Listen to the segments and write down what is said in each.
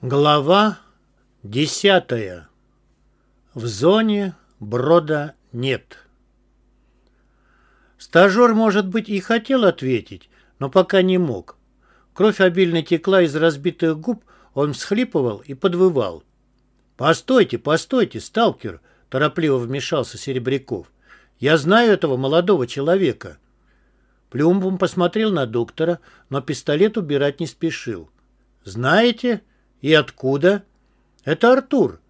Глава десятая. В зоне брода нет. Стажер, может быть, и хотел ответить, но пока не мог. Кровь обильно текла из разбитых губ, он всхлипывал и подвывал. «Постойте, постойте, сталкер!» — торопливо вмешался Серебряков. «Я знаю этого молодого человека». Плюмбум посмотрел на доктора, но пистолет убирать не спешил. «Знаете?» «И откуда?» «Это Артур,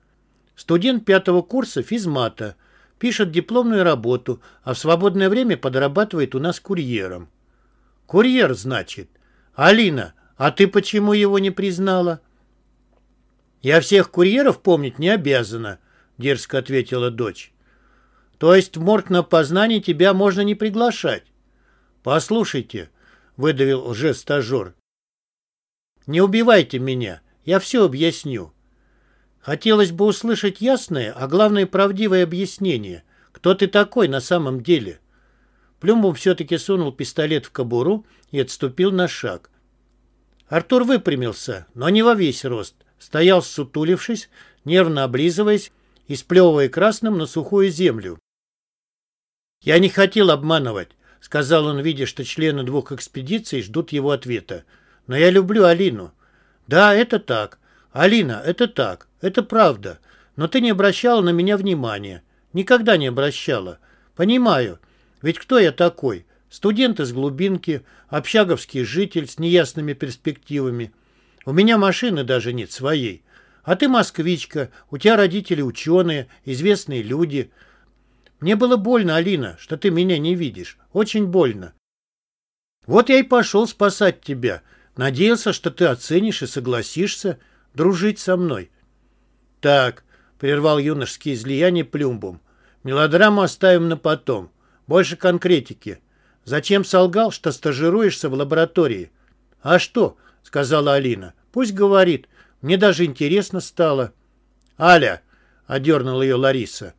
студент пятого курса физмата, пишет дипломную работу, а в свободное время подрабатывает у нас курьером». «Курьер, значит? Алина, а ты почему его не признала?» «Я всех курьеров помнить не обязана», — дерзко ответила дочь. «То есть в морг на познание тебя можно не приглашать?» «Послушайте», — выдавил лжестажер, — «не убивайте меня. Я все объясню. Хотелось бы услышать ясное, а главное правдивое объяснение. Кто ты такой на самом деле? Плюмбум все-таки сунул пистолет в кобуру и отступил на шаг. Артур выпрямился, но не во весь рост. Стоял сутулившись, нервно облизываясь и сплевывая красным на сухую землю. «Я не хотел обманывать», — сказал он, видя, что члены двух экспедиций ждут его ответа. «Но я люблю Алину. «Да, это так. Алина, это так. Это правда. Но ты не обращала на меня внимания. Никогда не обращала. Понимаю. Ведь кто я такой? Студент из глубинки, общаговский житель с неясными перспективами. У меня машины даже нет своей. А ты москвичка, у тебя родители ученые, известные люди. Мне было больно, Алина, что ты меня не видишь. Очень больно. Вот я и пошел спасать тебя, Надеялся, что ты оценишь и согласишься дружить со мной. Так, прервал юношеские излияния Плюмбум. Мелодраму оставим на потом. Больше конкретики. Зачем солгал, что стажируешься в лаборатории? А что? сказала Алина. Пусть говорит. Мне даже интересно стало. Аля, одернула ее Лариса.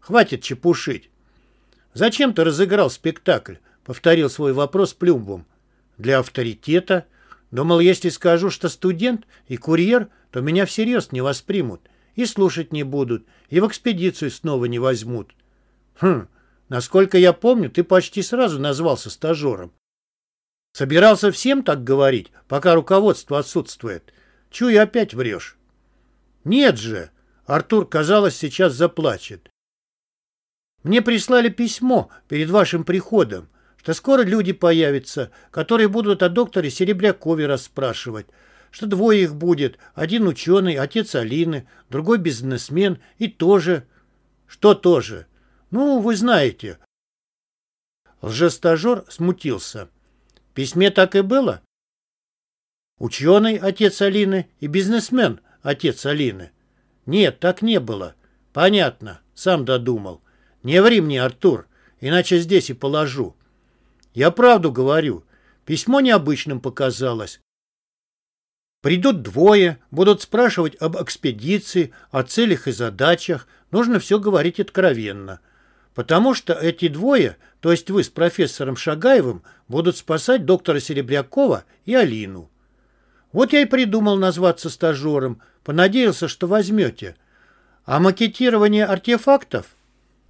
Хватит чепушить. Зачем ты разыграл спектакль? Повторил свой вопрос Плюмбум. Для авторитета. Думал, если скажу, что студент и курьер, то меня всерьез не воспримут, и слушать не будут, и в экспедицию снова не возьмут. Хм, насколько я помню, ты почти сразу назвался стажером. Собирался всем так говорить, пока руководство отсутствует. Чую, опять врешь. Нет же, Артур, казалось, сейчас заплачет. Мне прислали письмо перед вашим приходом что скоро люди появятся, которые будут о докторе Серебрякове расспрашивать, что двое их будет, один ученый, отец Алины, другой бизнесмен и тоже... Что тоже? Ну, вы знаете. Лжестажер смутился. В письме так и было? Ученый, отец Алины, и бизнесмен, отец Алины. Нет, так не было. Понятно, сам додумал. Не ври мне, Артур, иначе здесь и положу. Я правду говорю. Письмо необычным показалось. Придут двое, будут спрашивать об экспедиции, о целях и задачах. Нужно все говорить откровенно. Потому что эти двое, то есть вы с профессором Шагаевым, будут спасать доктора Серебрякова и Алину. Вот я и придумал назваться стажером, понадеялся, что возьмете. А макетирование артефактов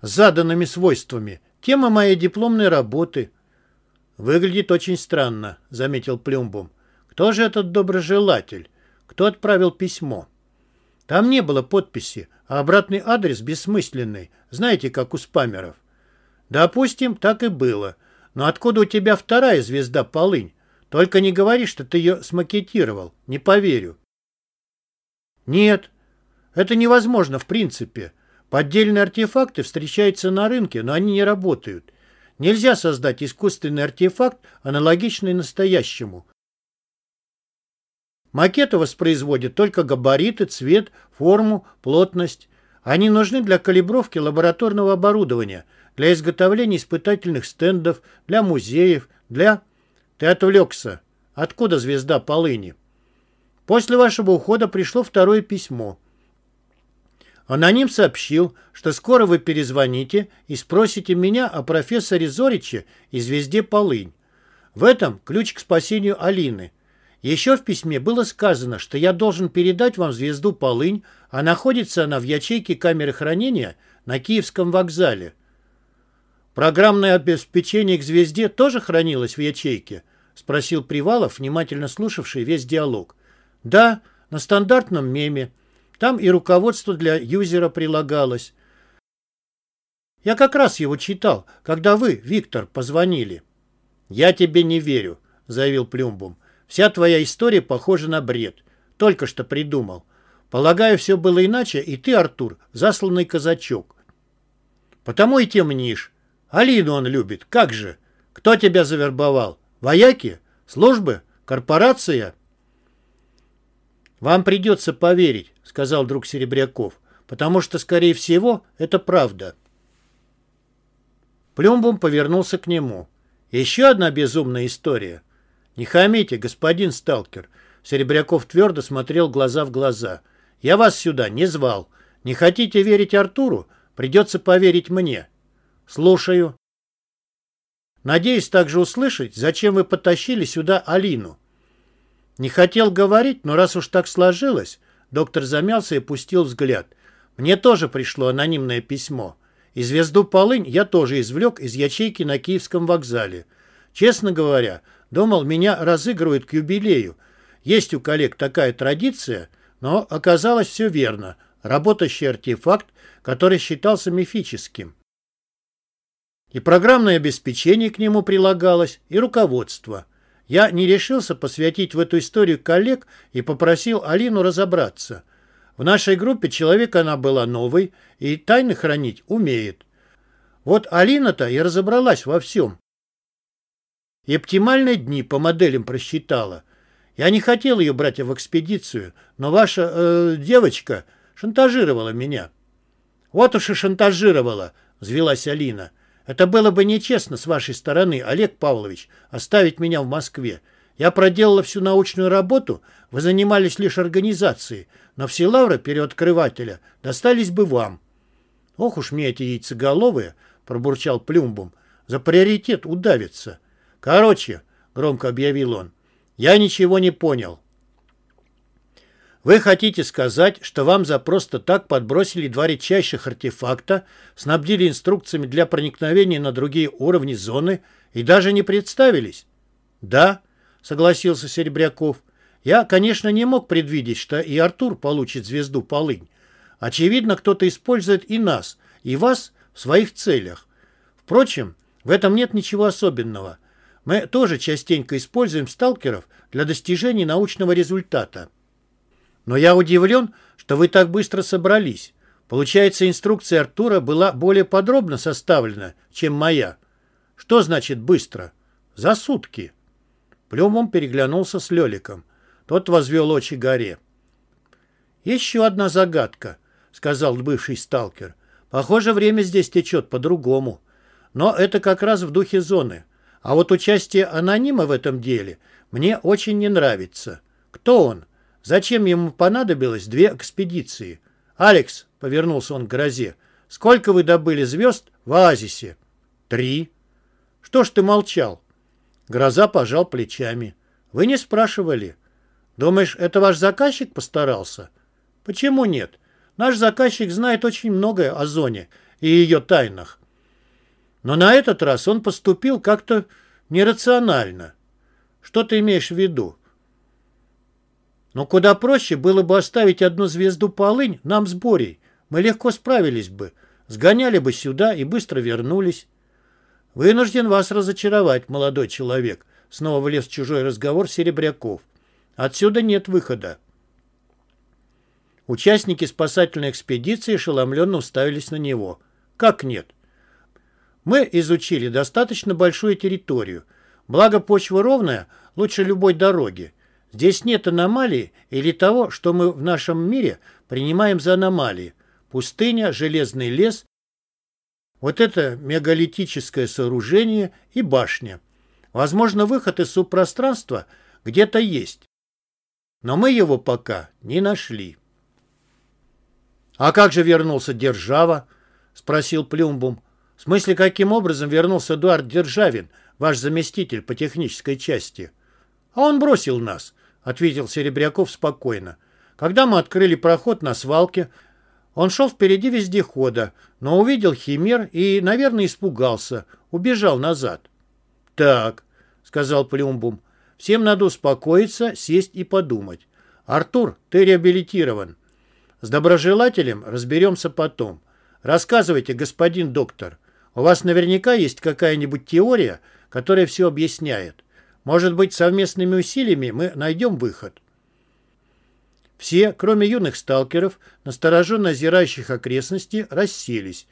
с заданными свойствами – тема моей дипломной работы – «Выглядит очень странно», — заметил Плюмбум. «Кто же этот доброжелатель? Кто отправил письмо?» «Там не было подписи, а обратный адрес бессмысленный, знаете, как у спамеров». «Допустим, так и было. Но откуда у тебя вторая звезда Полынь? Только не говори, что ты ее смакетировал. Не поверю». «Нет, это невозможно в принципе. Поддельные артефакты встречаются на рынке, но они не работают. Нельзя создать искусственный артефакт, аналогичный настоящему. Макеты воспроизводят только габариты, цвет, форму, плотность. Они нужны для калибровки лабораторного оборудования, для изготовления испытательных стендов, для музеев, для... Ты отвлекся. Откуда звезда полыни? После вашего ухода пришло второе письмо. Аноним сообщил, что скоро вы перезвоните и спросите меня о профессоре Зориче и звезде Полынь. В этом ключ к спасению Алины. Еще в письме было сказано, что я должен передать вам звезду Полынь, а находится она в ячейке камеры хранения на Киевском вокзале. Программное обеспечение к звезде тоже хранилось в ячейке? Спросил Привалов, внимательно слушавший весь диалог. Да, на стандартном меме. Там и руководство для юзера прилагалось. Я как раз его читал, когда вы, Виктор, позвонили. «Я тебе не верю», — заявил Плюмбум. «Вся твоя история похожа на бред. Только что придумал. Полагаю, все было иначе, и ты, Артур, засланный казачок. Потому и темнишь. Алину он любит. Как же? Кто тебя завербовал? Вояки? Службы? Корпорация?» «Вам придется поверить», — сказал друг Серебряков, «потому что, скорее всего, это правда». Плюмбум повернулся к нему. «Еще одна безумная история». «Не хамите, господин сталкер». Серебряков твердо смотрел глаза в глаза. «Я вас сюда не звал. Не хотите верить Артуру? Придется поверить мне». «Слушаю». «Надеюсь также услышать, зачем вы потащили сюда Алину». «Не хотел говорить, но раз уж так сложилось...» Доктор замялся и пустил взгляд. «Мне тоже пришло анонимное письмо». И звезду полынь я тоже извлек из ячейки на Киевском вокзале. Честно говоря, думал, меня разыгрывают к юбилею. Есть у коллег такая традиция, но оказалось все верно. Работающий артефакт, который считался мифическим. И программное обеспечение к нему прилагалось, и руководство. Я не решился посвятить в эту историю коллег и попросил Алину разобраться. В нашей группе человек она была новый и тайны хранить умеет. Вот Алина-то и разобралась во всем. И оптимальные дни по моделям просчитала. Я не хотел ее брать в экспедицию, но ваша э, девочка шантажировала меня. Вот уж и шантажировала, взвелась Алина. Это было бы нечестно с вашей стороны, Олег Павлович, оставить меня в Москве. Я проделала всю научную работу, вы занимались лишь организацией, но все лавры переоткрывателя достались бы вам. Ох уж мне эти яйцеголовые, пробурчал Плюмбум, за приоритет удавится. Короче, громко объявил он, я ничего не понял. Вы хотите сказать, что вам за просто так подбросили два редчайших артефакта, снабдили инструкциями для проникновения на другие уровни зоны и даже не представились? Да, согласился Серебряков. Я, конечно, не мог предвидеть, что и Артур получит звезду полынь. Очевидно, кто-то использует и нас, и вас в своих целях. Впрочем, в этом нет ничего особенного. Мы тоже частенько используем сталкеров для достижения научного результата. Но я удивлен, что вы так быстро собрались. Получается, инструкция Артура была более подробно составлена, чем моя. Что значит быстро? За сутки. Плюмом переглянулся с Леликом. Тот возвел очи горе. «Еще одна загадка», — сказал бывший сталкер. «Похоже, время здесь течет по-другому. Но это как раз в духе зоны. А вот участие анонима в этом деле мне очень не нравится. Кто он? Зачем ему понадобилось две экспедиции? Алекс, — повернулся он к грозе, — сколько вы добыли звезд в оазисе? Три. Что ж ты молчал? Гроза пожал плечами. «Вы не спрашивали. Думаешь, это ваш заказчик постарался?» «Почему нет? Наш заказчик знает очень многое о зоне и ее тайнах. Но на этот раз он поступил как-то нерационально. Что ты имеешь в виду?» «Но куда проще было бы оставить одну звезду полынь нам с Борей. Мы легко справились бы, сгоняли бы сюда и быстро вернулись». «Вынужден вас разочаровать, молодой человек», — снова влез в чужой разговор Серебряков. «Отсюда нет выхода». Участники спасательной экспедиции ошеломленно уставились на него. «Как нет?» «Мы изучили достаточно большую территорию. Благо почва ровная, лучше любой дороги. Здесь нет аномалий или того, что мы в нашем мире принимаем за аномалии. Пустыня, железный лес вот это мегалитическое сооружение и башня. Возможно, выход из субпространства где-то есть. Но мы его пока не нашли. «А как же вернулся Держава?» — спросил Плюмбум. «В смысле, каким образом вернулся Эдуард Державин, ваш заместитель по технической части?» «А он бросил нас», ответил Серебряков спокойно. Когда мы открыли проход на свалке, он шел впереди вездехода, но увидел химер и, наверное, испугался, убежал назад. «Так», — сказал Плюмбум, — «всем надо успокоиться, сесть и подумать. Артур, ты реабилитирован. С доброжелателем разберемся потом. Рассказывайте, господин доктор. У вас наверняка есть какая-нибудь теория, которая все объясняет. Может быть, совместными усилиями мы найдем выход». Все, кроме юных сталкеров, настороженно озирающих окрестности, расселись.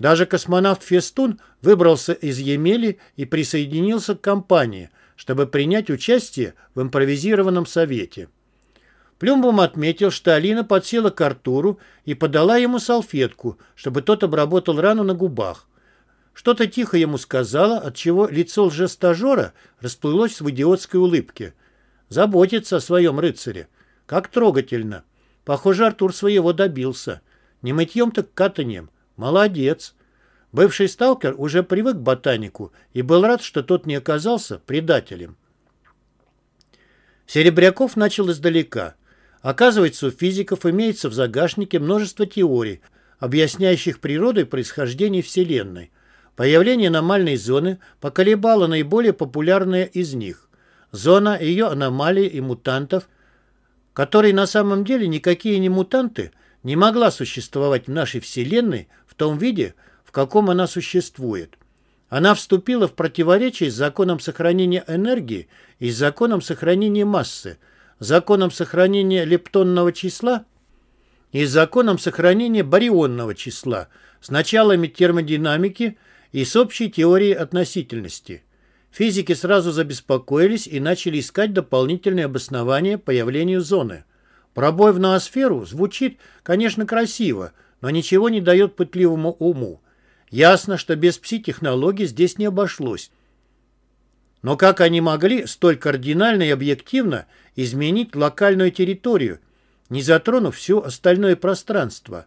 Даже космонавт Фестун выбрался из Емели и присоединился к компании, чтобы принять участие в импровизированном совете. Плюмбом отметил, что Алина подсела к Артуру и подала ему салфетку, чтобы тот обработал рану на губах. Что-то тихо ему сказала, отчего лицо лжестажера расплылось в идиотской улыбке. Заботится о своем рыцаре. Как трогательно. Похоже, Артур своего добился. Не мытьем, так катанием. Молодец. Бывший сталкер уже привык к ботанику и был рад, что тот не оказался предателем. Серебряков начал издалека. Оказывается, у физиков имеется в загашнике множество теорий, объясняющих природу и происхождение Вселенной. Появление аномальной зоны поколебало наиболее популярные из них. Зона, ее аномалии и мутантов, которые на самом деле никакие не мутанты, не могла существовать в нашей Вселенной в том виде, в каком она существует. Она вступила в противоречие с законом сохранения энергии и с законом сохранения массы, законом сохранения лептонного числа и с законом сохранения барионного числа, с началами термодинамики и с общей теорией относительности. Физики сразу забеспокоились и начали искать дополнительные обоснования появлению зоны. Пробой в ноосферу звучит, конечно, красиво, но ничего не дает пытливому уму. Ясно, что без пси-технологий здесь не обошлось. Но как они могли столь кардинально и объективно изменить локальную территорию, не затронув все остальное пространство?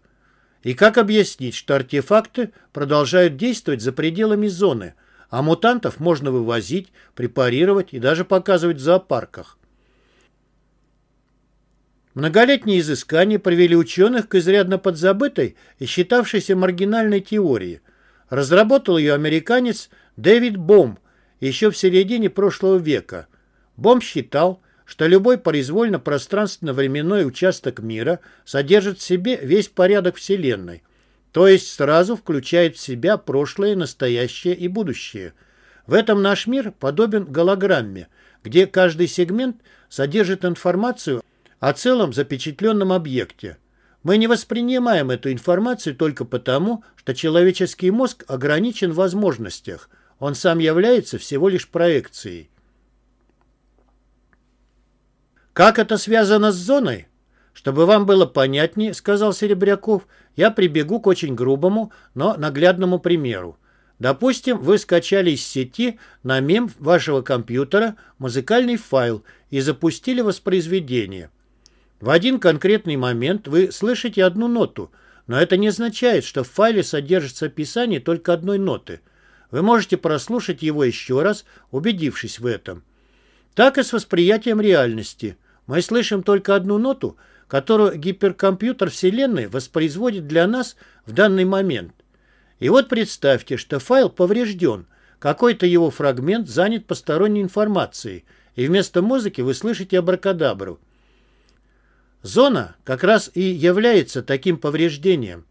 И как объяснить, что артефакты продолжают действовать за пределами зоны, а мутантов можно вывозить, препарировать и даже показывать в зоопарках? Многолетние изыскания привели ученых к изрядно подзабытой и считавшейся маргинальной теории. Разработал ее американец Дэвид Бом еще в середине прошлого века. Бом считал, что любой произвольно-пространственно-временной участок мира содержит в себе весь порядок Вселенной, то есть сразу включает в себя прошлое, настоящее и будущее. В этом наш мир подобен голограмме, где каждый сегмент содержит информацию о целом запечатленном объекте. Мы не воспринимаем эту информацию только потому, что человеческий мозг ограничен в возможностях. Он сам является всего лишь проекцией. Как это связано с зоной? Чтобы вам было понятнее, сказал Серебряков, я прибегу к очень грубому, но наглядному примеру. Допустим, вы скачали из сети на мем вашего компьютера музыкальный файл и запустили воспроизведение. В один конкретный момент вы слышите одну ноту, но это не означает, что в файле содержится описание только одной ноты. Вы можете прослушать его еще раз, убедившись в этом. Так и с восприятием реальности. Мы слышим только одну ноту, которую гиперкомпьютер Вселенной воспроизводит для нас в данный момент. И вот представьте, что файл поврежден, какой-то его фрагмент занят посторонней информацией, и вместо музыки вы слышите абракадабру. Зона как раз и является таким повреждением.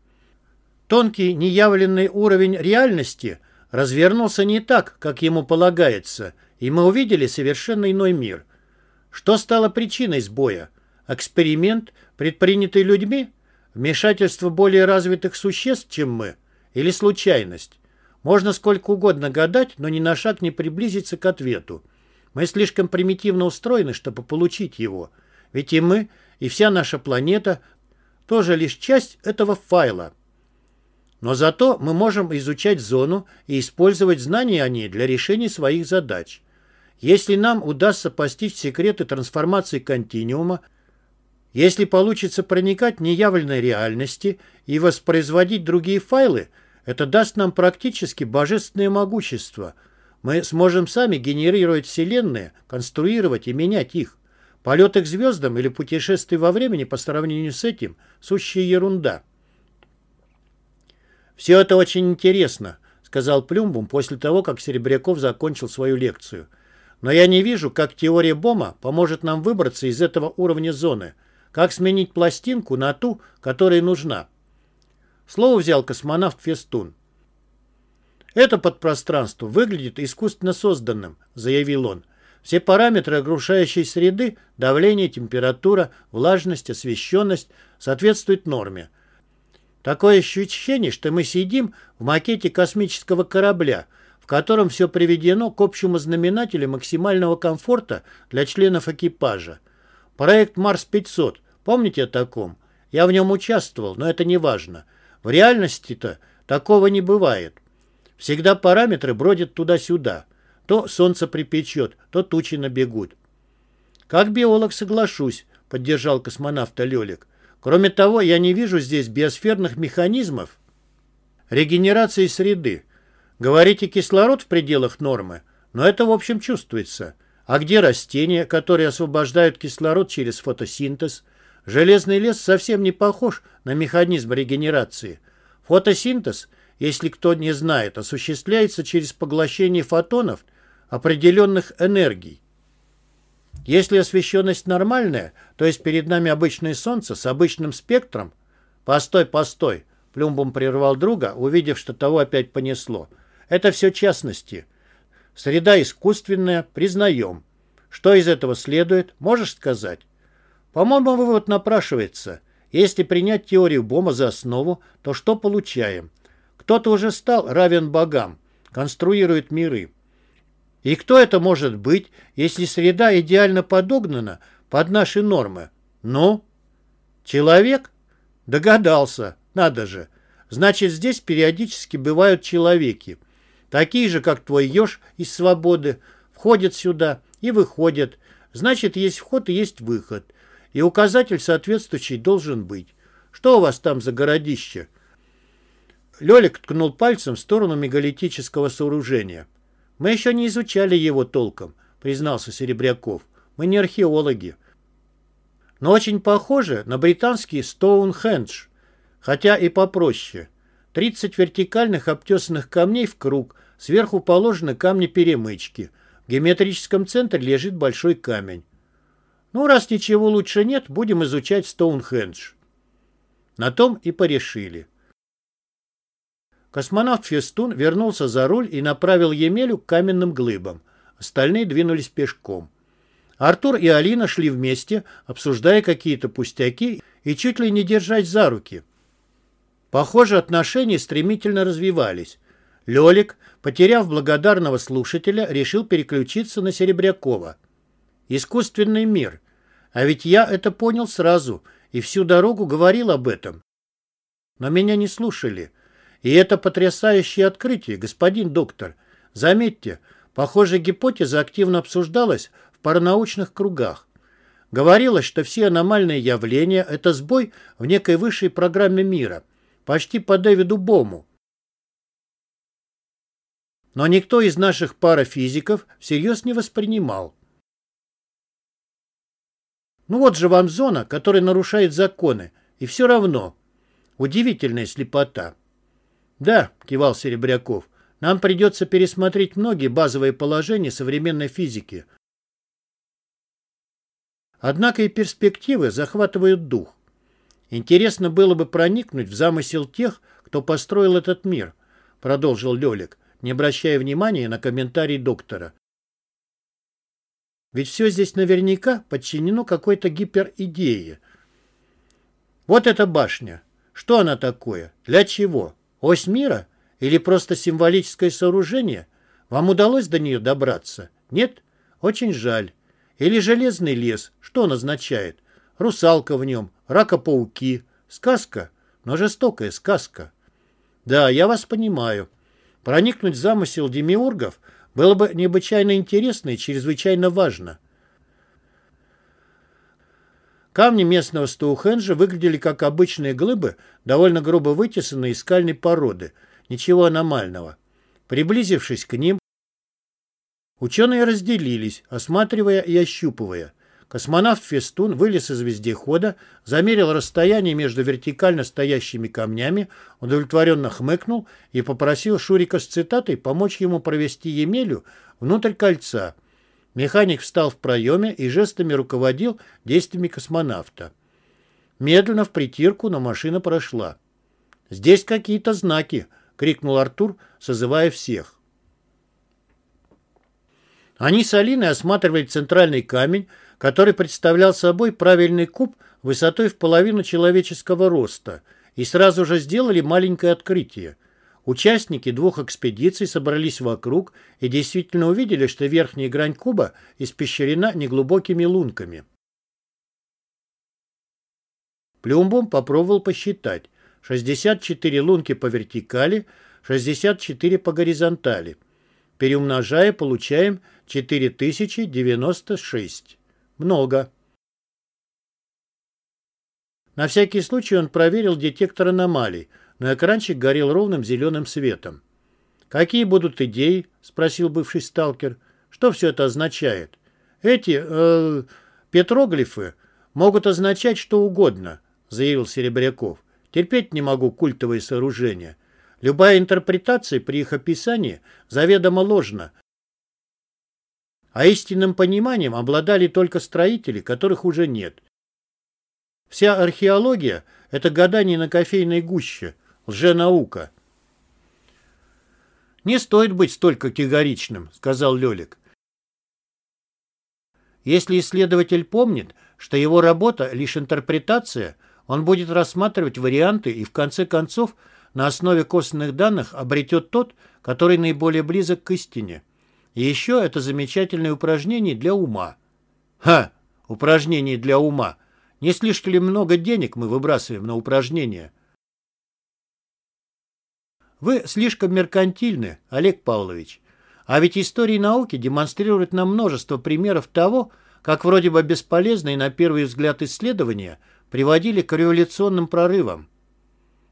Тонкий неявленный уровень реальности развернулся не так, как ему полагается, и мы увидели совершенно иной мир. Что стало причиной сбоя? Эксперимент, предпринятый людьми? Вмешательство более развитых существ, чем мы? Или случайность? Можно сколько угодно гадать, но ни на шаг не приблизиться к ответу. Мы слишком примитивно устроены, чтобы получить его. Ведь и мы – и вся наша планета тоже лишь часть этого файла. Но зато мы можем изучать зону и использовать знания о ней для решения своих задач. Если нам удастся постичь секреты трансформации континуума, если получится проникать в неявленной реальности и воспроизводить другие файлы, это даст нам практически божественное могущество. Мы сможем сами генерировать вселенные, конструировать и менять их. Полеты к звездам или путешествия во времени по сравнению с этим – сущая ерунда. «Все это очень интересно», — сказал Плюмбум после того, как Серебряков закончил свою лекцию. «Но я не вижу, как теория Бома поможет нам выбраться из этого уровня зоны. Как сменить пластинку на ту, которая нужна?» Слово взял космонавт Фестун. «Это подпространство выглядит искусственно созданным», — заявил он. «Все параметры окружающей среды — давление, температура, влажность, освещенность — соответствуют норме. Такое ощущение, что мы сидим в макете космического корабля, в котором все приведено к общему знаменателю максимального комфорта для членов экипажа. Проект «Марс-500», помните о таком? Я в нем участвовал, но это не важно. В реальности-то такого не бывает. Всегда параметры бродят туда-сюда. То солнце припечет, то тучи набегут. «Как биолог соглашусь», — поддержал космонавта Лелик. «Кроме того, я не вижу здесь биосферных механизмов регенерации среды. Говорите, кислород в пределах нормы, но это, в общем, чувствуется. А где растения, которые освобождают кислород через фотосинтез? Железный лес совсем не похож на механизм регенерации. Фотосинтез если кто не знает, осуществляется через поглощение фотонов определенных энергий. Если освещенность нормальная, то есть перед нами обычное Солнце с обычным спектром... Постой, постой, Плюмбом прервал друга, увидев, что того опять понесло. Это все частности. Среда искусственная, признаем. Что из этого следует, можешь сказать? По-моему, вывод напрашивается. Если принять теорию Бома за основу, то что получаем? Кто-то уже стал равен богам, конструирует миры. И кто это может быть, если среда идеально подогнана под наши нормы? Ну? Человек? Догадался. Надо же. Значит, здесь периодически бывают человеки. Такие же, как твой еж из свободы. Входят сюда и выходят. Значит, есть вход и есть выход. И указатель соответствующий должен быть. Что у вас там за городище? Лёлик ткнул пальцем в сторону мегалитического сооружения. «Мы еще не изучали его толком», — признался Серебряков. «Мы не археологи. Но очень похоже на британский Стоунхендж, хотя и попроще. 30 вертикальных обтесанных камней в круг, сверху положены камни-перемычки. В геометрическом центре лежит большой камень. Ну, раз ничего лучше нет, будем изучать Стоунхендж. На том и порешили. Космонавт Фестун вернулся за руль и направил Емелю к каменным глыбам. Остальные двинулись пешком. Артур и Алина шли вместе, обсуждая какие-то пустяки и чуть ли не держась за руки. Похоже, отношения стремительно развивались. Лёлик, потеряв благодарного слушателя, решил переключиться на Серебрякова. «Искусственный мир. А ведь я это понял сразу и всю дорогу говорил об этом. Но меня не слушали. И это потрясающее открытие, господин доктор. Заметьте, похоже, гипотеза активно обсуждалась в паранаучных кругах. Говорилось, что все аномальные явления – это сбой в некой высшей программе мира, почти по Дэвиду Бому. Но никто из наших парафизиков всерьез не воспринимал. Ну вот же вам зона, которая нарушает законы, и все равно. Удивительная слепота. «Да», — кивал Серебряков, — «нам придется пересмотреть многие базовые положения современной физики. Однако и перспективы захватывают дух. Интересно было бы проникнуть в замысел тех, кто построил этот мир», — продолжил Лёлик, не обращая внимания на комментарий доктора. Ведь все здесь наверняка подчинено какой-то гиперидее. Вот эта башня. Что она такое? Для чего? Ось мира? Или просто символическое сооружение? Вам удалось до нее добраться? Нет? Очень жаль. Или железный лес? Что он означает? Русалка в нем, рака-пауки. Сказка? Но жестокая сказка. Да, я вас понимаю. Проникнуть в замысел демиургов было бы необычайно интересно и чрезвычайно важно. Камни местного Стоухенджа выглядели как обычные глыбы, довольно грубо вытесанные из скальной породы. Ничего аномального. Приблизившись к ним, Ученые разделились, осматривая и ощупывая. Космонавт Фестун вылез из вездехода, замерил расстояние между вертикально стоящими камнями, удовлетворенно хмыкнул и попросил Шурика с цитатой помочь ему провести Емелю внутрь кольца. Механик встал в проеме и жестами руководил действиями космонавта. Медленно в притирку, но машина прошла. «Здесь какие-то знаки!» — крикнул Артур, созывая всех. Они с Алиной осматривали центральный камень, который представлял собой правильный куб высотой в половину человеческого роста, и сразу же сделали маленькое открытие. Участники двух экспедиций собрались вокруг и действительно увидели, что верхняя грань куба испещрена неглубокими лунками. Плюмбом попробовал посчитать. 64 лунки по вертикали, 64 по горизонтали. Переумножая, получаем 4096. Много. На всякий случай он проверил детектор аномалий, но экранчик горел ровным зеленым светом. «Какие будут идеи?» — спросил бывший сталкер. «Что все это означает?» «Эти э, петроглифы могут означать что угодно», — заявил Серебряков. «Терпеть не могу культовые сооружения. Любая интерпретация при их описании заведомо ложна, а истинным пониманием обладали только строители, которых уже нет. Вся археология – это гадание на кофейной гуще, лженаука. «Не стоит быть столь категоричным», – сказал Лелик. Если исследователь помнит, что его работа – лишь интерпретация, он будет рассматривать варианты и, в конце концов, на основе косвенных данных обретет тот, который наиболее близок к истине. И еще это замечательное упражнение для ума. Ха! Упражнение для ума. Не слишком ли много денег мы выбрасываем на упражнения? Вы слишком меркантильны, Олег Павлович. А ведь истории науки демонстрируют нам множество примеров того, как вроде бы бесполезные на первый взгляд исследования приводили к революционным прорывам.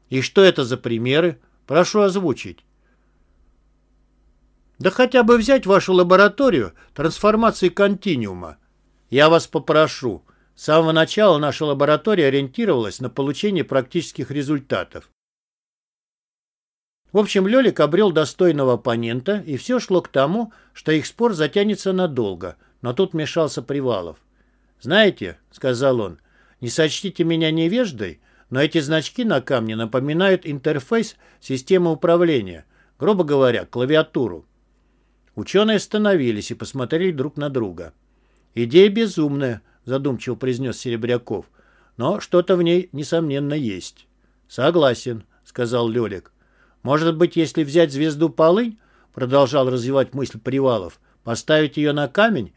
И что это за примеры? Прошу озвучить. Да хотя бы взять вашу лабораторию трансформации континиума. Я вас попрошу. С самого начала наша лаборатория ориентировалась на получение практических результатов. В общем, Лёлик обрел достойного оппонента, и все шло к тому, что их спор затянется надолго, но тут мешался Привалов. «Знаете», — сказал он, — «не сочтите меня невеждой, но эти значки на камне напоминают интерфейс системы управления, грубо говоря, клавиатуру. Ученые остановились и посмотрели друг на друга. «Идея безумная», — задумчиво произнес Серебряков. «Но что-то в ней, несомненно, есть». «Согласен», — сказал Лелик. «Может быть, если взять звезду Полынь, — продолжал развивать мысль Привалов, — поставить ее на камень,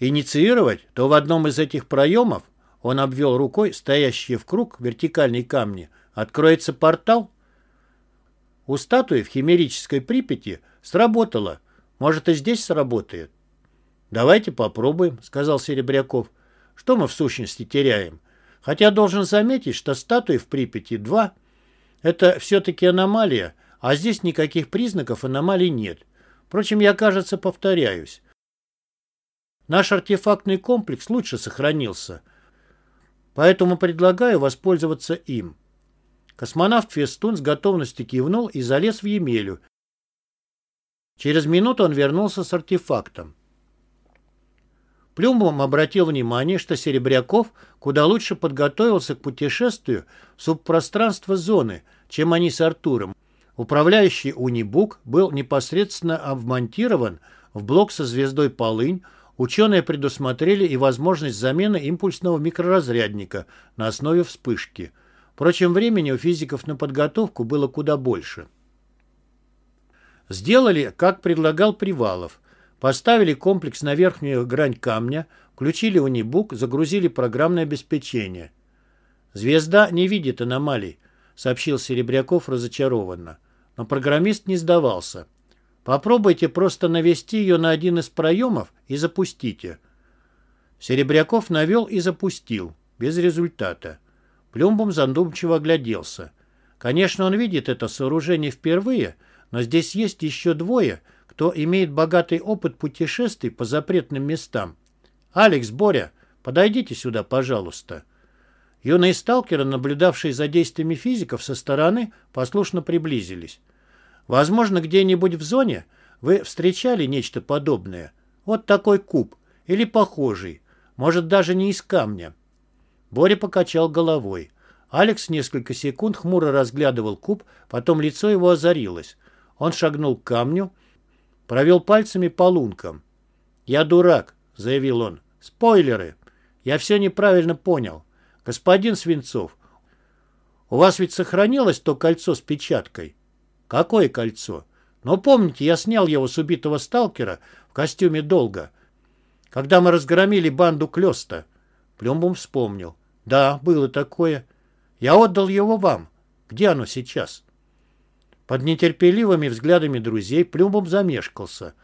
инициировать, то в одном из этих проемов, он обвел рукой стоящие в круг вертикальные камни, откроется портал?» У статуи в химерической Припяти сработало — может, и здесь сработает? Давайте попробуем, сказал Серебряков. Что мы в сущности теряем? Хотя должен заметить, что статуи в Припяти-2 – это все-таки аномалия, а здесь никаких признаков аномалий нет. Впрочем, я, кажется, повторяюсь. Наш артефактный комплекс лучше сохранился, поэтому предлагаю воспользоваться им. Космонавт Фестун с готовностью кивнул и залез в Емелю, Через минуту он вернулся с артефактом. Плюмбом обратил внимание, что Серебряков куда лучше подготовился к путешествию в субпространство зоны, чем они с Артуром. Управляющий Унибук был непосредственно обмонтирован в блок со звездой Полынь, ученые предусмотрели и возможность замены импульсного микроразрядника на основе вспышки. Впрочем, времени у физиков на подготовку было куда больше. Сделали, как предлагал Привалов. Поставили комплекс на верхнюю грань камня, включили унибук, загрузили программное обеспечение. «Звезда не видит аномалий», — сообщил Серебряков разочарованно. Но программист не сдавался. «Попробуйте просто навести ее на один из проемов и запустите». Серебряков навел и запустил, без результата. Плюмбом задумчиво огляделся. Конечно, он видит это сооружение впервые — но здесь есть еще двое, кто имеет богатый опыт путешествий по запретным местам. «Алекс, Боря, подойдите сюда, пожалуйста». Юные сталкеры, наблюдавшие за действиями физиков со стороны, послушно приблизились. Возможно, где-нибудь в зоне вы встречали нечто подобное. Вот такой куб, или похожий, может, даже не из камня. Боря покачал головой. Алекс несколько секунд хмуро разглядывал куб, потом лицо его озарилось. Он шагнул к камню, провел пальцами по лункам. «Я дурак», — заявил он. «Спойлеры! Я все неправильно понял. Господин Свинцов, у вас ведь сохранилось то кольцо с печаткой?» «Какое кольцо?» «Ну, помните, я снял его с убитого сталкера в костюме долго, когда мы разгромили банду Клёста». Плюмбум вспомнил. «Да, было такое. Я отдал его вам. Где оно сейчас?» Под нетерпеливыми взглядами друзей Плюмбом замешкался.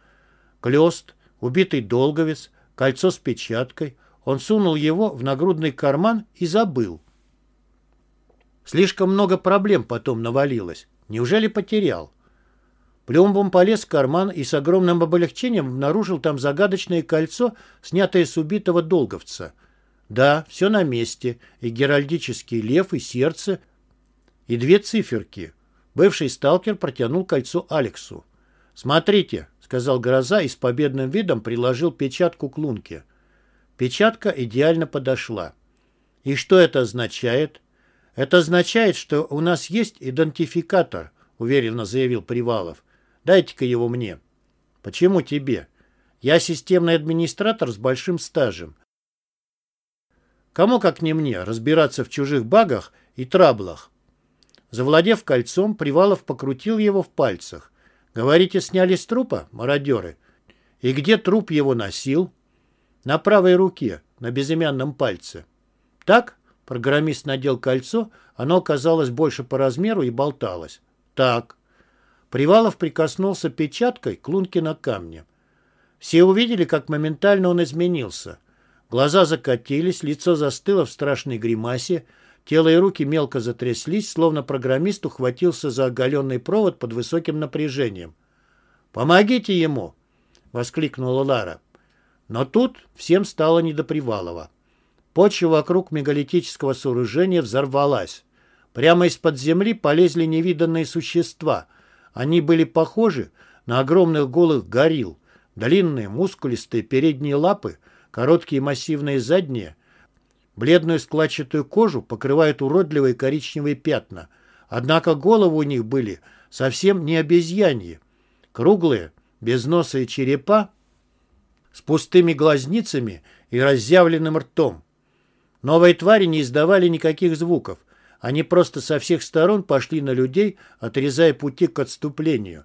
Клёст, убитый долговец, кольцо с печаткой. Он сунул его в нагрудный карман и забыл. Слишком много проблем потом навалилось. Неужели потерял? Плюмбом полез в карман и с огромным облегчением обнаружил там загадочное кольцо, снятое с убитого долговца. Да, все на месте. И геральдический лев, и сердце, и две циферки. Бывший сталкер протянул кольцо Алексу. «Смотрите», — сказал Гроза и с победным видом приложил печатку к лунке. Печатка идеально подошла. «И что это означает?» «Это означает, что у нас есть идентификатор», — уверенно заявил Привалов. «Дайте-ка его мне». «Почему тебе?» «Я системный администратор с большим стажем. Кому, как не мне, разбираться в чужих багах и траблах?» Завладев кольцом, Привалов покрутил его в пальцах. «Говорите, сняли с трупа, мародеры? И где труп его носил?» «На правой руке, на безымянном пальце». «Так?» Программист надел кольцо, оно оказалось больше по размеру и болталось. Так. Привалов прикоснулся печаткой к лунке на камне. Все увидели, как моментально он изменился. Глаза закатились, лицо застыло в страшной гримасе, тело и руки мелко затряслись, словно программист ухватился за оголенный провод под высоким напряжением. «Помогите ему!» — воскликнула Лара. Но тут всем стало не до Привалова. Почва вокруг мегалитического сооружения взорвалась. Прямо из-под земли полезли невиданные существа. Они были похожи на огромных голых горилл. Длинные, мускулистые передние лапы, короткие массивные задние. Бледную складчатую кожу покрывают уродливые коричневые пятна. Однако головы у них были совсем не обезьяньи. Круглые, без носа и черепа, с пустыми глазницами и разъявленным ртом. Новые твари не издавали никаких звуков. Они просто со всех сторон пошли на людей, отрезая пути к отступлению.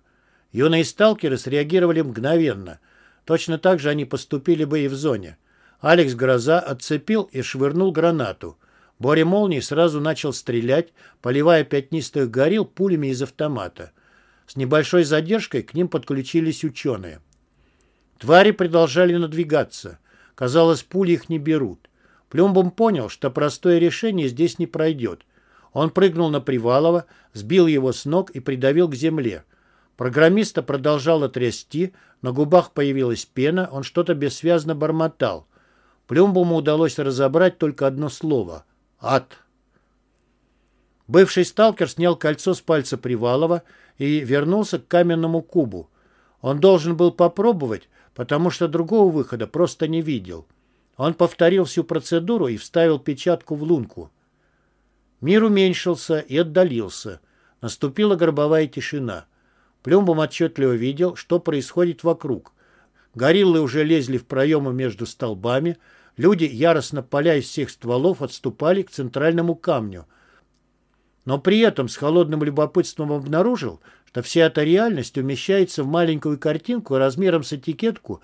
Юные сталкеры среагировали мгновенно. Точно так же они поступили бы и в зоне. Алекс Гроза отцепил и швырнул гранату. Боря Молнии сразу начал стрелять, поливая пятнистых горил пулями из автомата. С небольшой задержкой к ним подключились ученые. Твари продолжали надвигаться. Казалось, пули их не берут. Плюмбом понял, что простое решение здесь не пройдет. Он прыгнул на Привалова, сбил его с ног и придавил к земле. Программиста продолжало трясти, на губах появилась пена, он что-то бессвязно бормотал. Плюмбому удалось разобрать только одно слово — «ад». Бывший сталкер снял кольцо с пальца Привалова и вернулся к каменному кубу. Он должен был попробовать, потому что другого выхода просто не видел. Он повторил всю процедуру и вставил печатку в лунку. Мир уменьшился и отдалился. Наступила гробовая тишина. Плюмбом отчетливо видел, что происходит вокруг. Гориллы уже лезли в проемы между столбами, люди, яростно поля из всех стволов, отступали к центральному камню. Но при этом с холодным любопытством обнаружил, что вся эта реальность умещается в маленькую картинку размером с этикетку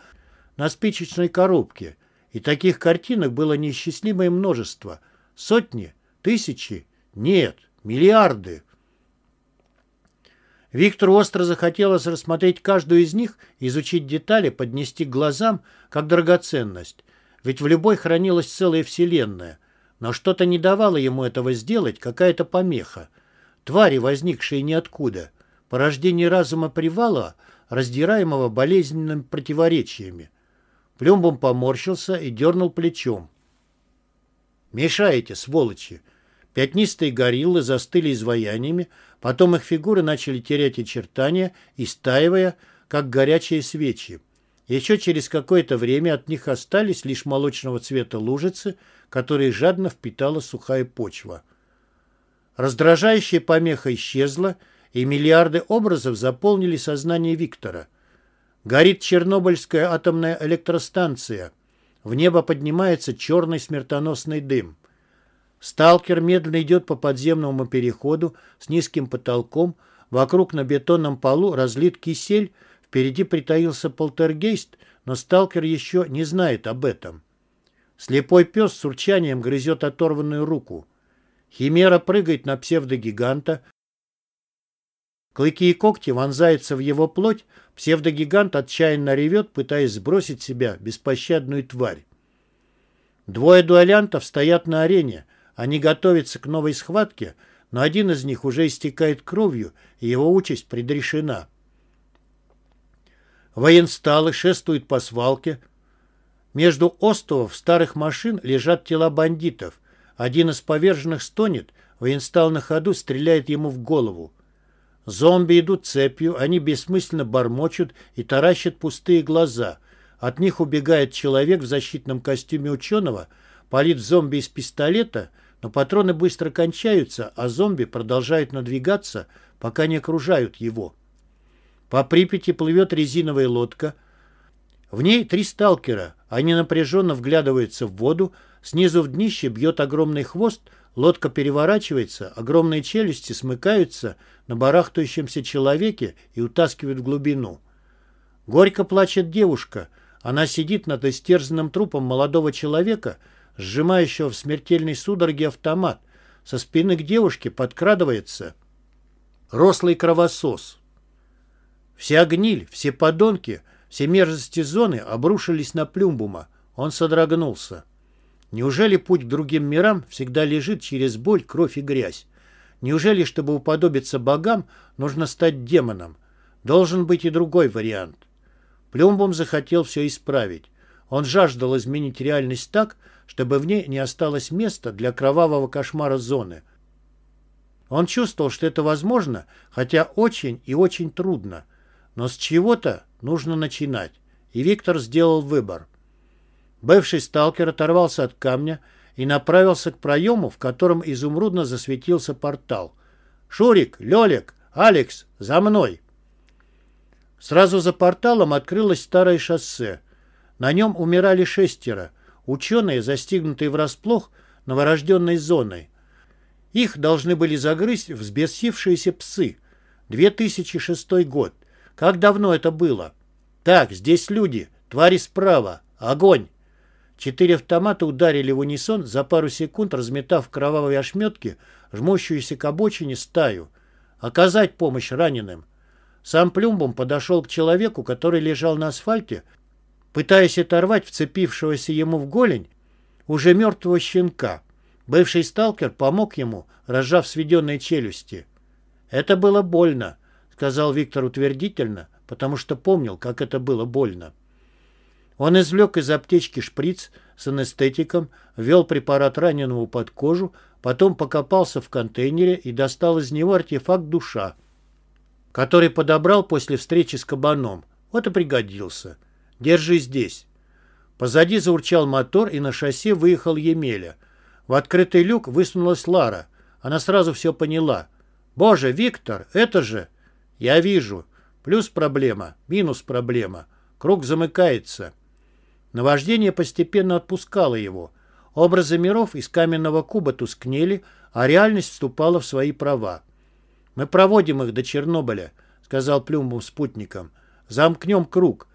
на спичечной коробке – и таких картинок было неисчислимое множество. Сотни, тысячи, нет, миллиарды. Виктору остро захотелось рассмотреть каждую из них, изучить детали, поднести к глазам, как драгоценность. Ведь в любой хранилась целая вселенная. Но что-то не давало ему этого сделать, какая-то помеха. Твари, возникшие ниоткуда. Порождение разума Привала раздираемого болезненными противоречиями. Плюмбом поморщился и дернул плечом. «Мешаете, сволочи!» Пятнистые гориллы застыли изваяниями, потом их фигуры начали терять очертания, истаивая, как горячие свечи. Еще через какое-то время от них остались лишь молочного цвета лужицы, которые жадно впитала сухая почва. Раздражающая помеха исчезла, и миллиарды образов заполнили сознание Виктора. Горит Чернобыльская атомная электростанция. В небо поднимается черный смертоносный дым. Сталкер медленно идет по подземному переходу с низким потолком, вокруг на бетонном полу разлит кисель, впереди притаился полтергейст, но сталкер еще не знает об этом. Слепой пес с урчанием грызет оторванную руку. Химера прыгает на псевдогиганта. Клыки и когти вонзаются в его плоть, псевдогигант отчаянно ревет, пытаясь сбросить себя беспощадную тварь. Двое дуэлянтов стоят на арене, они готовятся к новой схватке, но один из них уже истекает кровью, и его участь предрешена. Военсталы шествуют по свалке. Между остовов старых машин лежат тела бандитов. Один из поверженных стонет, военстал на ходу стреляет ему в голову. Зомби идут цепью, они бессмысленно бормочут и таращат пустые глаза. От них убегает человек в защитном костюме ученого, палит зомби из пистолета — но патроны быстро кончаются, а зомби продолжают надвигаться, пока не окружают его. По Припяти плывет резиновая лодка. В ней три сталкера. Они напряженно вглядываются в воду, снизу в днище бьет огромный хвост, лодка переворачивается, огромные челюсти смыкаются на барахтающемся человеке и утаскивают в глубину. Горько плачет девушка. Она сидит над истерзанным трупом молодого человека — сжимающего в смертельной судороге автомат. Со спины к девушке подкрадывается рослый кровосос. Вся гниль, все подонки, все мерзости зоны обрушились на Плюмбума. Он содрогнулся. Неужели путь к другим мирам всегда лежит через боль, кровь и грязь? Неужели, чтобы уподобиться богам, нужно стать демоном? Должен быть и другой вариант. Плюмбум захотел все исправить. Он жаждал изменить реальность так, чтобы в ней не осталось места для кровавого кошмара зоны. Он чувствовал, что это возможно, хотя очень и очень трудно. Но с чего-то нужно начинать. И Виктор сделал выбор. Бывший сталкер оторвался от камня и направился к проему, в котором изумрудно засветился портал. «Шурик, Лелик, Алекс, за мной!» Сразу за порталом открылось старое шоссе. На нем умирали шестеро, Ученые, застигнутые врасплох новорожденной зоной. Их должны были загрызть взбесившиеся псы. 2006 год. Как давно это было? Так, здесь люди. Твари справа. Огонь. Четыре автомата ударили в унисон, за пару секунд разметав кровавые ошметки, жмущуюся к обочине стаю. Оказать помощь раненым. Сам Плюмбом подошел к человеку, который лежал на асфальте, пытаясь оторвать вцепившегося ему в голень уже мертвого щенка. Бывший сталкер помог ему, разжав сведенные челюсти. «Это было больно», — сказал Виктор утвердительно, потому что помнил, как это было больно. Он извлек из аптечки шприц с анестетиком, ввел препарат раненому под кожу, потом покопался в контейнере и достал из него артефакт душа, который подобрал после встречи с кабаном. Вот и пригодился. Держи здесь». Позади заурчал мотор, и на шоссе выехал Емеля. В открытый люк высунулась Лара. Она сразу все поняла. «Боже, Виктор, это же...» «Я вижу. Плюс проблема, минус проблема. Круг замыкается». Наваждение постепенно отпускало его. Образы миров из каменного куба тускнели, а реальность вступала в свои права. «Мы проводим их до Чернобыля», — сказал Плюмбум спутникам. «Замкнем круг.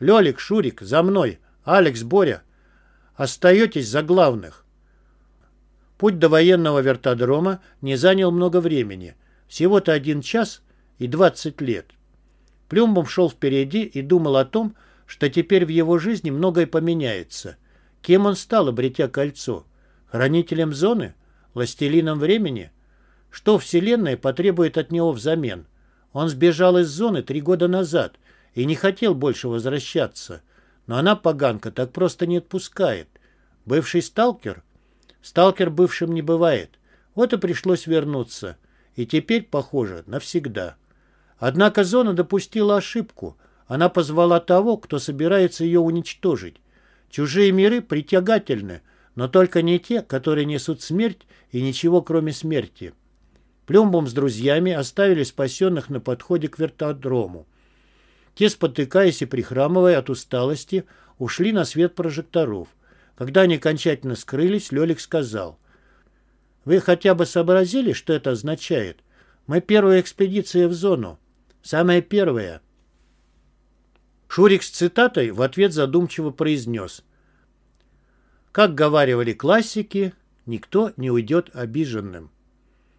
Лёлик, Шурик, за мной. Алекс, Боря. Остаетесь за главных. Путь до военного вертодрома не занял много времени. Всего-то один час и двадцать лет. Плюмбом шел впереди и думал о том, что теперь в его жизни многое поменяется. Кем он стал, обретя кольцо? Хранителем зоны? Властелином времени? Что Вселенная потребует от него взамен? Он сбежал из зоны три года назад и не хотел больше возвращаться. Но она, поганка, так просто не отпускает. Бывший сталкер? Сталкер бывшим не бывает. Вот и пришлось вернуться. И теперь, похоже, навсегда. Однако зона допустила ошибку. Она позвала того, кто собирается ее уничтожить. Чужие миры притягательны, но только не те, которые несут смерть и ничего кроме смерти. Плюмбом с друзьями оставили спасенных на подходе к вертодрому. Те, спотыкаясь и прихрамывая от усталости, ушли на свет прожекторов. Когда они окончательно скрылись, Лелик сказал, «Вы хотя бы сообразили, что это означает? Мы первая экспедиция в зону. Самая первая». Шурик с цитатой в ответ задумчиво произнес, «Как говаривали классики, никто не уйдет обиженным».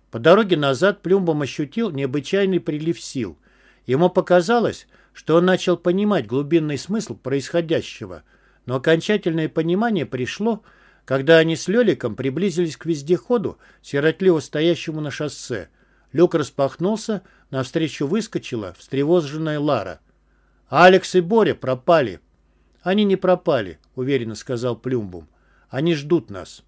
По дороге назад Плюмбом ощутил необычайный прилив сил. Ему показалось, что он начал понимать глубинный смысл происходящего, но окончательное понимание пришло, когда они с Леликом приблизились к вездеходу, сиротливо стоящему на шоссе. Люк распахнулся, навстречу выскочила встревоженная Лара. «Алекс и Боря пропали». «Они не пропали», — уверенно сказал Плюмбум. «Они ждут нас».